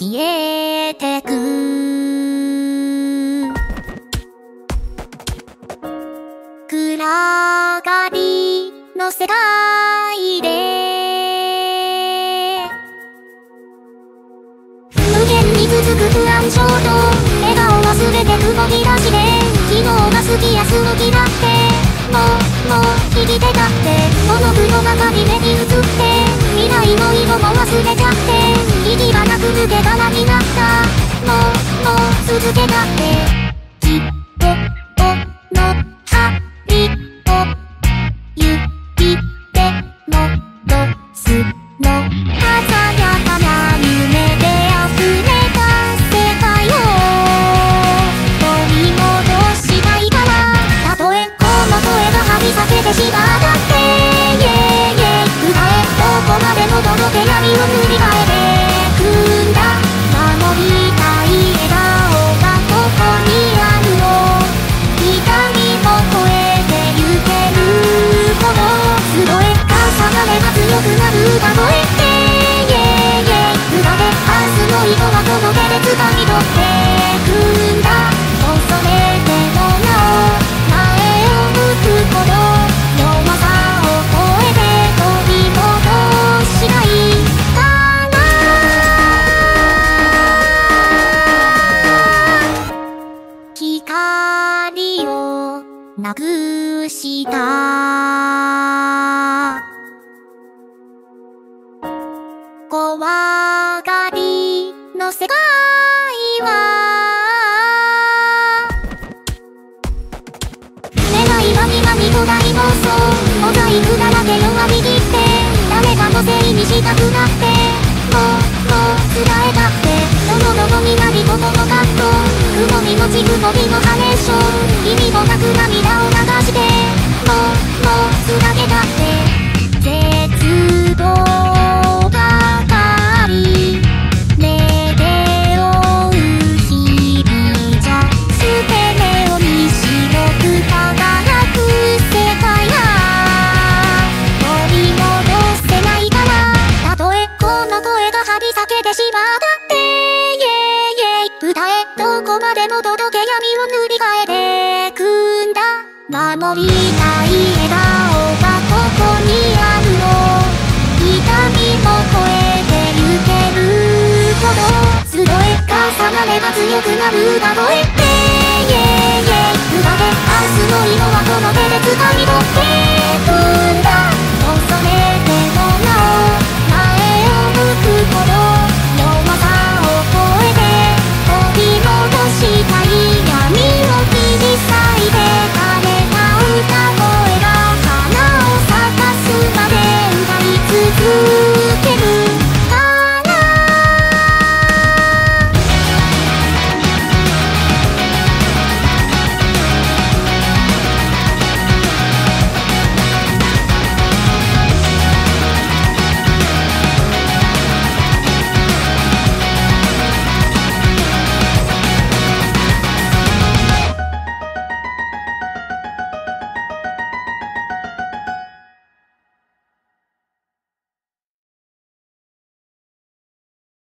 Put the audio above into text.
消えてく。暗がりの世界で。無限に続く不安症と笑顔は全て曇き出して昨日が好きやすのきだって。もう、もう、生きてたってこの風呂ばか目に映って未来も色も忘れちゃって。続けがなになったもうもう続けたって。なくした。怖がりの世界は。願いはみがみと大暴走モザイクだらけ弱み切って。誰かのせいにしたくなって。もうもう辛えたって。どのどのになりことのカット雲に落ちる鳥のハレーション意味もなく涙を流してもうもうつなげたって絶望ばかり目で追う日々じゃ捨て目を見白く輝く世界が取り戻せないからたとえこの声が張り裂け守りたい笑顔がここにあるの。痛みも超えてゆけるほど。すごい重なれば強くなるだろえって。